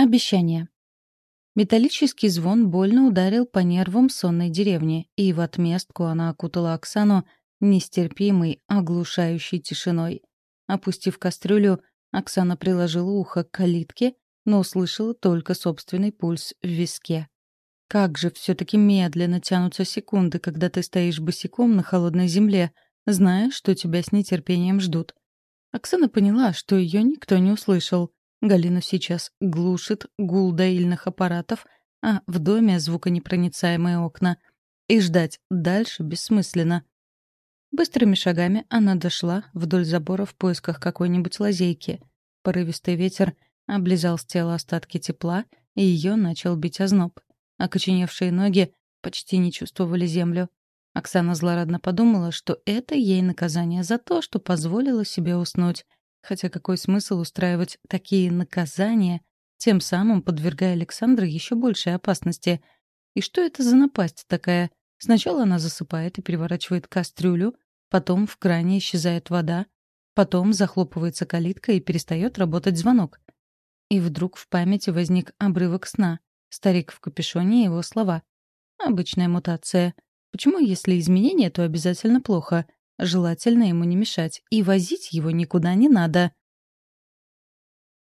Обещание. Металлический звон больно ударил по нервам сонной деревни, и в отместку она окутала Оксану нестерпимой, оглушающей тишиной. Опустив кастрюлю, Оксана приложила ухо к калитке, но услышала только собственный пульс в виске. Как же все-таки медленно тянутся секунды, когда ты стоишь босиком на холодной земле, зная, что тебя с нетерпением ждут. Оксана поняла, что ее никто не услышал. Галину сейчас глушит гул доильных аппаратов, а в доме звуконепроницаемые окна. И ждать дальше бессмысленно. Быстрыми шагами она дошла вдоль забора в поисках какой-нибудь лазейки. Порывистый ветер облизал с тела остатки тепла, и ее начал бить озноб. Окоченевшие ноги почти не чувствовали землю. Оксана злорадно подумала, что это ей наказание за то, что позволила себе уснуть. Хотя какой смысл устраивать такие наказания, тем самым подвергая Александра еще большей опасности? И что это за напасть такая? Сначала она засыпает и переворачивает кастрюлю, потом в кране исчезает вода, потом захлопывается калитка и перестает работать звонок. И вдруг в памяти возник обрывок сна. Старик в капюшоне и его слова. Обычная мутация — Почему, если изменения, то обязательно плохо? Желательно ему не мешать. И возить его никуда не надо.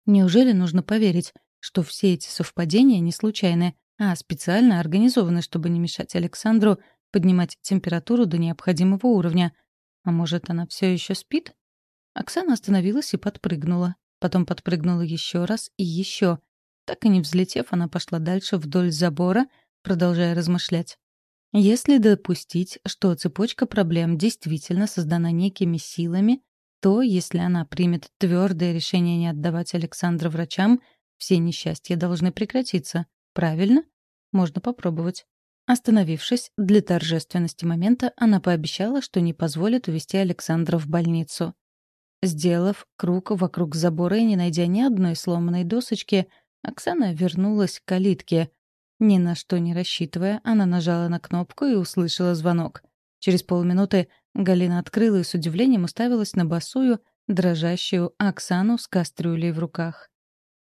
Неужели нужно поверить, что все эти совпадения не случайны, а специально организованы, чтобы не мешать Александру поднимать температуру до необходимого уровня? А может, она все еще спит? Оксана остановилась и подпрыгнула. Потом подпрыгнула еще раз и еще. Так и не взлетев, она пошла дальше вдоль забора, продолжая размышлять. Если допустить, что цепочка проблем действительно создана некими силами, то, если она примет твердое решение не отдавать Александра врачам, все несчастья должны прекратиться. Правильно? Можно попробовать. Остановившись, для торжественности момента она пообещала, что не позволит увезти Александра в больницу. Сделав круг вокруг забора и не найдя ни одной сломанной досочки, Оксана вернулась к калитке, ни на что не рассчитывая, она нажала на кнопку и услышала звонок. Через полминуты Галина открыла и с удивлением уставилась на босую, дрожащую Оксану с кастрюлей в руках.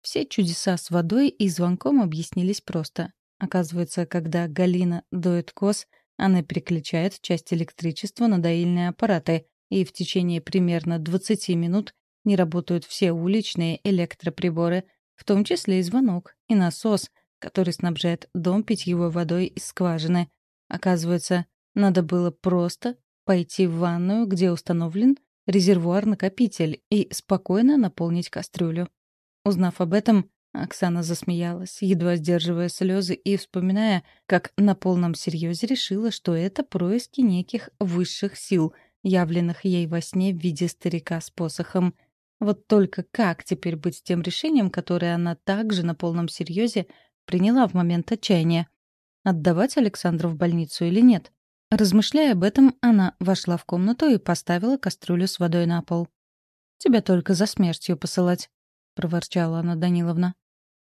Все чудеса с водой и звонком объяснились просто. Оказывается, когда Галина доет коз, она переключает часть электричества на доильные аппараты, и в течение примерно 20 минут не работают все уличные электроприборы, в том числе и звонок, и насос — который снабжает дом питьевой водой из скважины. Оказывается, надо было просто пойти в ванную, где установлен резервуар-накопитель, и спокойно наполнить кастрюлю. Узнав об этом, Оксана засмеялась, едва сдерживая слезы и вспоминая, как на полном серьезе решила, что это происки неких высших сил, явленных ей во сне в виде старика с посохом. Вот только как теперь быть с тем решением, которое она также на полном серьезе приняла в момент отчаяния. Отдавать Александру в больницу или нет? Размышляя об этом, она вошла в комнату и поставила кастрюлю с водой на пол. «Тебя только за смертью посылать», — проворчала она Даниловна.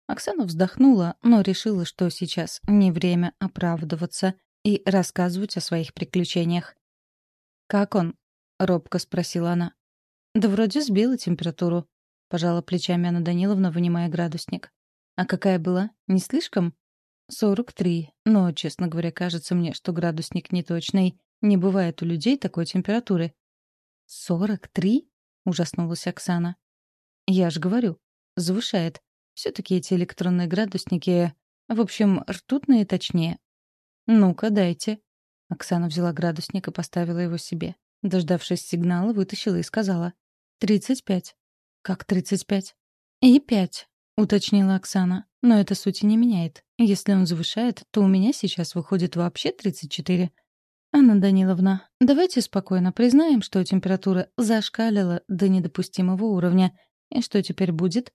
Оксана вздохнула, но решила, что сейчас не время оправдываться и рассказывать о своих приключениях. «Как он?» — робко спросила она. «Да вроде сбила температуру», — пожала плечами Анна Даниловна, вынимая градусник. А какая была? Не слишком? Сорок три. Но, честно говоря, кажется мне, что градусник неточный. Не бывает у людей такой температуры. Сорок три? Ужаснулась Оксана. Я же говорю, завышает. Все-таки эти электронные градусники... В общем, ртутные точнее. Ну-ка, дайте. Оксана взяла градусник и поставила его себе. Дождавшись сигнала, вытащила и сказала. «Тридцать пять». «Как тридцать пять?» «И пять», — уточнила Оксана. «Но это сути не меняет. Если он завышает, то у меня сейчас выходит вообще 34. Анна Даниловна, давайте спокойно признаем, что температура зашкалила до недопустимого уровня. И что теперь будет?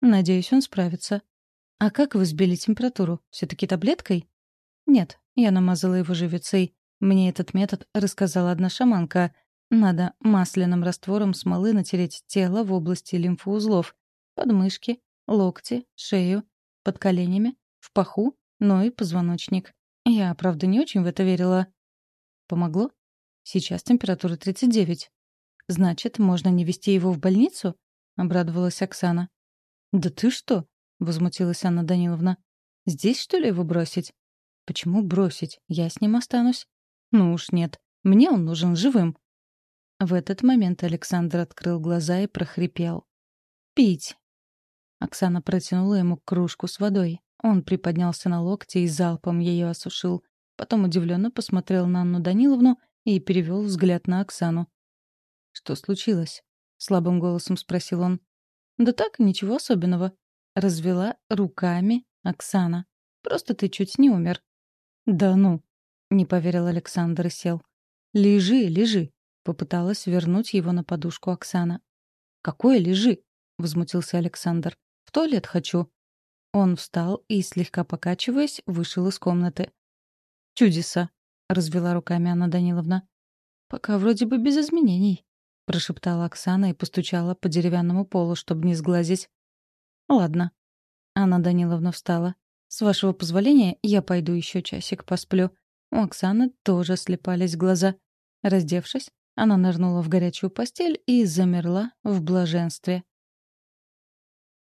Надеюсь, он справится. А как вы сбили температуру? Все-таки таблеткой? Нет, я намазала его живицей. Мне этот метод рассказала одна шаманка. Надо масляным раствором смолы натереть тело в области лимфоузлов, подмышки, локти, шею, под коленями, в паху, но и позвоночник. Я, правда, не очень в это верила. Помогло? Сейчас температура 39. Значит, можно не вести его в больницу? Обрадовалась Оксана. Да ты что? возмутилась Анна Даниловна. «Здесь, что ли, его бросить?» «Почему бросить? Я с ним останусь». «Ну уж нет. Мне он нужен живым». В этот момент Александр открыл глаза и прохрипел. «Пить». Оксана протянула ему кружку с водой. Он приподнялся на локте и залпом ее осушил. Потом удивленно посмотрел на Анну Даниловну и перевел взгляд на Оксану. «Что случилось?» — слабым голосом спросил он. «Да так, ничего особенного», — развела руками Оксана. «Просто ты чуть не умер». «Да ну!» — не поверил Александр и сел. «Лежи, лежи!» — попыталась вернуть его на подушку Оксана. «Какое лежи?» — возмутился Александр. «В туалет хочу». Он встал и, слегка покачиваясь, вышел из комнаты. «Чудеса!» — развела руками Анна Даниловна. «Пока вроде бы без изменений», — прошептала Оксана и постучала по деревянному полу, чтобы не сглазить. «Ладно». Анна Даниловна встала. «С вашего позволения я пойду еще часик посплю». У Оксаны тоже слепались глаза. Раздевшись, она нырнула в горячую постель и замерла в блаженстве.